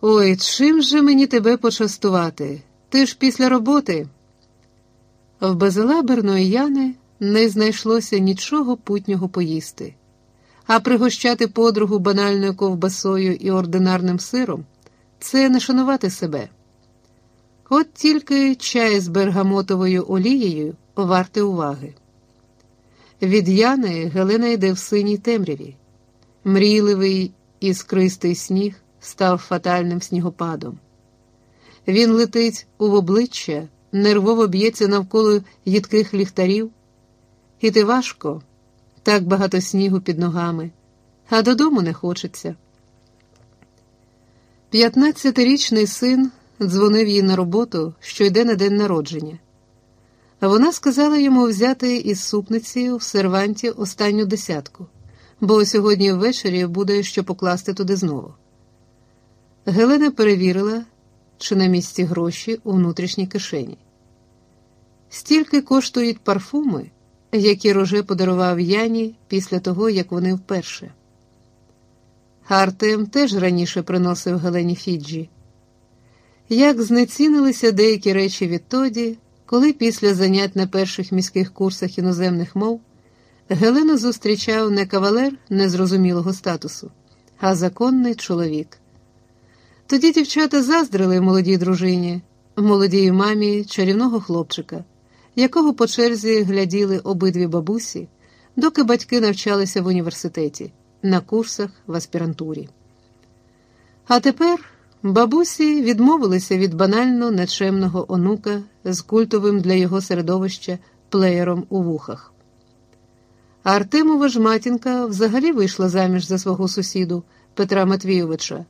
Ой, чим же мені тебе почастувати? Ти ж після роботи. В безелаберної Яни не знайшлося нічого путнього поїсти, а пригощати подругу банальною ковбасою і ординарним сиром це не шанувати себе. От тільки чай з бергамотовою олією варти уваги. Від Яни Гелена йде в синій темряві. Мрійливий іскристий сніг став фатальним снігопадом. Він летить у обличчя, нервово б'ється навколо їдких ліхтарів. Іти важко, так багато снігу під ногами, а додому не хочеться. П'ятнадцятирічний син дзвонив їй на роботу, що йде на день народження. Вона сказала йому взяти із супниці в серванті останню десятку, бо сьогодні ввечері буде що покласти туди знову. Гелена перевірила, чи на місці гроші у внутрішній кишені. Стільки коштують парфуми, які Роже подарував Яні після того, як вони вперше. Артем теж раніше приносив Гелені Фіджі. Як знецінилися деякі речі відтоді, коли після занять на перших міських курсах іноземних мов Гелену зустрічав не кавалер незрозумілого статусу, а законний чоловік. Тоді дівчата заздрили молодій дружині, молодій мамі чарівного хлопчика, якого по черзі гляділи обидві бабусі, доки батьки навчалися в університеті, на курсах в аспірантурі. А тепер бабусі відмовилися від банально нечемного онука з культовим для його середовища плеєром у вухах. А Артемова ж матінка взагалі вийшла заміж за свого сусіду Петра Матвійовича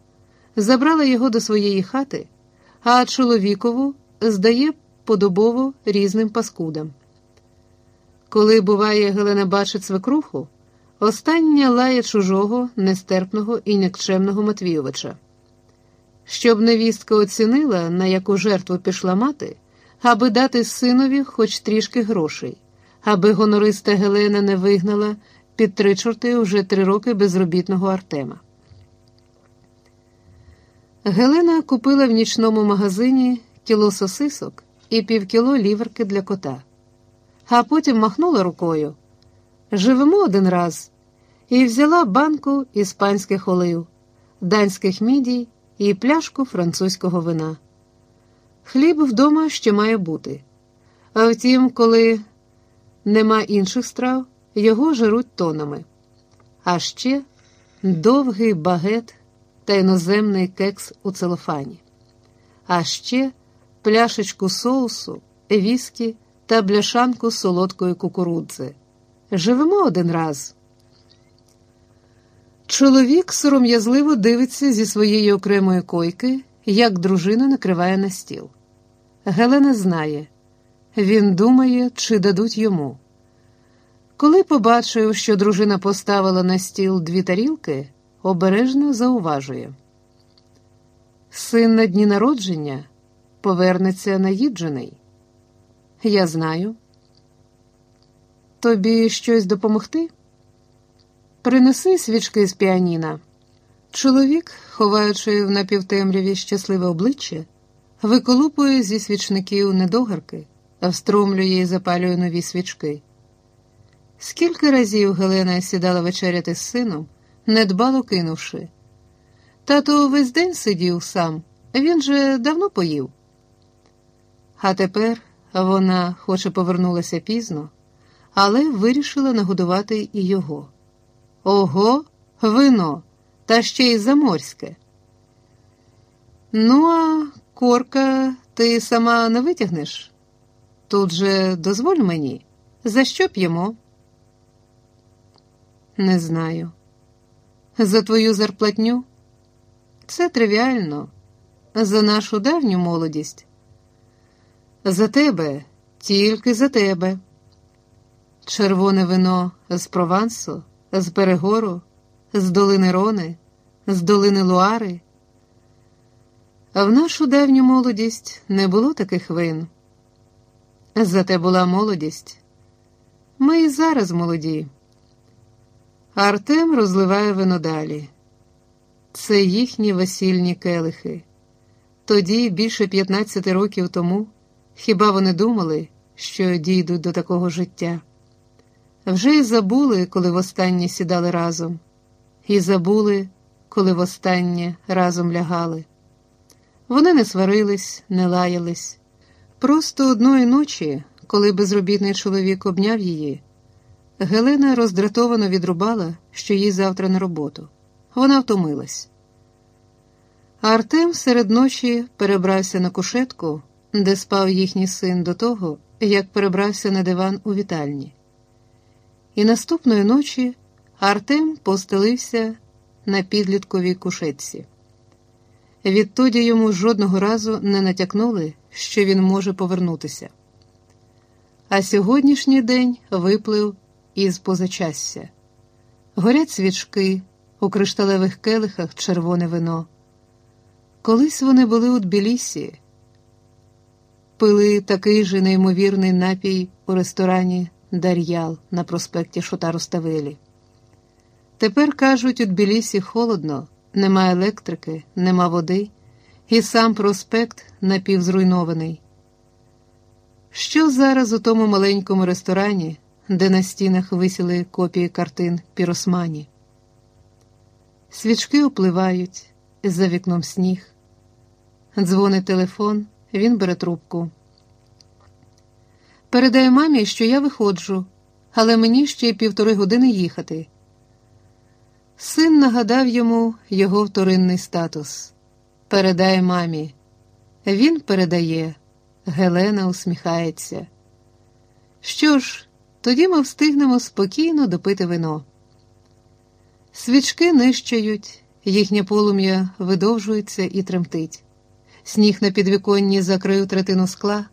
забрала його до своєї хати, а чоловікову здає подобово різним паскудам. Коли, буває, Гелена бачить свекруху, остання лає чужого, нестерпного і нікчемного Матвійовича. Щоб невістка оцінила, на яку жертву пішла мати, аби дати синові хоч трішки грошей, аби гонориста Гелена не вигнала під три чорти вже три роки безробітного Артема. Гелена купила в нічному магазині кіло сосисок і півкіло ліверки для кота, а потім махнула рукою. Живемо один раз і взяла банку іспанських олив, данських мідій і пляшку французького вина. Хліб вдома ще має бути. А втім, коли нема інших страв, його жируть тонами. А ще довгий багет та іноземний кекс у целофані, а ще пляшечку соусу, віскі та бляшанку солодкої кукурудзи. Живемо один раз. Чоловік сором'язливо дивиться зі своєї окремої койки, як дружина накриває на стіл. Гелена знає, він думає, чи дадуть йому. Коли побачив, що дружина поставила на стіл дві тарілки, обережно зауважує. Син на дні народження повернеться наїджений. Я знаю. Тобі щось допомогти? Принеси свічки з піаніна. Чоловік, ховаючи в напівтемряві щасливе обличчя, виколупує зі свічників недогарки, встромлює і запалює нові свічки. Скільки разів Гелена сідала вечеряти з сином? Недбало кинувши. Тато весь день сидів сам, він же давно поїв. А тепер вона, хоче повернулася пізно, але вирішила нагодувати і його. Ого, вино, та ще й заморське. Ну, а корка ти сама не витягнеш? Тут же дозволь мені, за що п'ємо? Не знаю. За твою зарплатню? Це тривіально, за нашу давню молодість. За тебе, тільки за тебе. Червоне вино з Провансу, з Перегору, з долини Рони, з долини Луари. А в нашу давню молодість не було таких вин. Зате була молодість. Ми і зараз молоді. Артем розливає вино далі. це їхні весільні келихи. Тоді, більше 15 років тому, хіба вони думали, що дійдуть до такого життя? Вже й забули, коли востаннє сідали разом, і забули, коли востаннє разом лягали. Вони не сварились, не лаялись. Просто одної ночі, коли безробітний чоловік обняв її, Гелена роздратовано відрубала, що їй завтра на роботу. Вона втомилась. Артем серед ночі перебрався на кушетку, де спав їхній син до того, як перебрався на диван у вітальні. І наступної ночі Артем постелився на підлітковій кушетці. Відтоді йому жодного разу не натякнули, що він може повернутися. А сьогоднішній день виплив із позачасся. Горять свічки, у кришталевих келихах червоне вино. Колись вони були у Тбілісі, пили такий же неймовірний напій у ресторані Дар'ял на проспекті Шотаруставелі. Тепер кажуть, у Тбілісі холодно, нема електрики, нема води, і сам проспект напівзруйнований. Що зараз у тому маленькому ресторані, де на стінах висіли копії картин Піросмані? Свічки опливають, за вікном сніг. Дзвонить телефон, він бере трубку. Передаю мамі, що я виходжу, але мені ще півтори години їхати. Син нагадав йому його вторинний статус. Передай мамі. Він передає. Гелена усміхається. Що ж, тоді ми встигнемо спокійно допити вино. Свічки нищають, їхнє полум'я видовжується і тремтить. Сніг на підвіконні закрив третину скла.